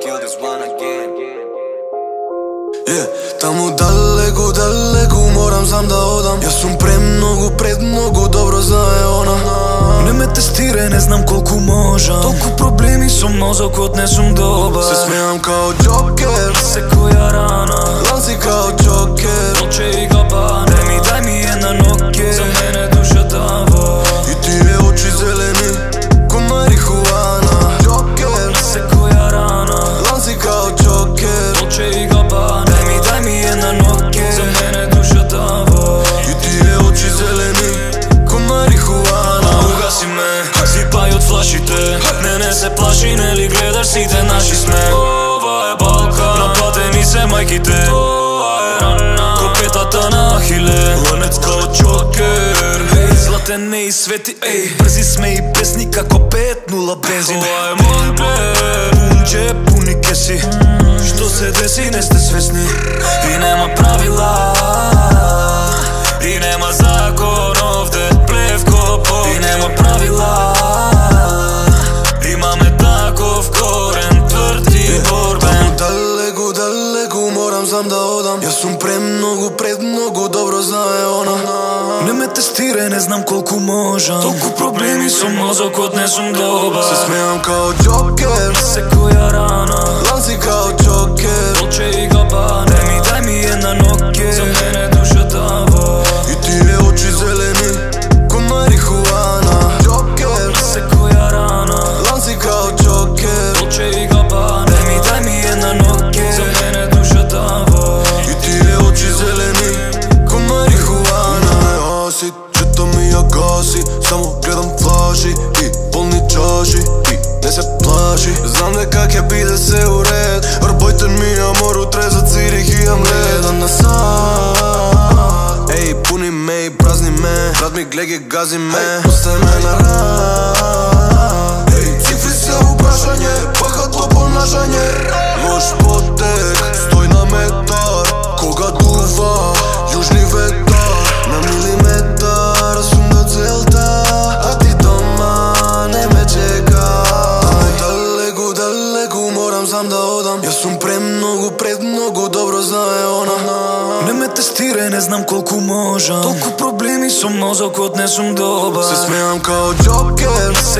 kill this one again. Yeah, таму далеку, далеку морам сам да одам. Јас сум премногу, пред многу добро знае она. Не ме тестирај, не знам колку можам. Толку проблеми со мозокот, не сум добар. Се смеам као Джокер. Секоја рана. Ланси као од флашите. Не, не се плаши, нели гледаш сите наши сме? Ова е Балкан Нападени се мајките. Тоа е рана Копетата на Ахиле. Ланец као Джокер Ей, златен не и свети, ей. Брзи сме и песни како 5-0 бензин. Ова е мој плен пуни кеси. Што се деси, не сте свесни. И нема правила. Сам да одам. Јас сум премногу, пред многу добро знае она. Не ме тестирај, не знам колку можам. Толку проблеми со мозокот, не сум добар. Се смеам као Джокер. Секоја рана. Ланси као Джокер не се плаши. Знам дека ќе биде се уред Работен ми амор утре за Цирих и јам гледам на сад. Ей, пуни ме и празни ме. Брат ми глеги гази ме. Пустай ме на рад. Ей, цифри се упрашање Бахатло понашање Лош сам да одам. Јас сум премногу, премногу добро знае она. Не ме тестирај, не знам колку можам. Толку проблеми со мозокот, не сум добар. Се смеам као Джокер се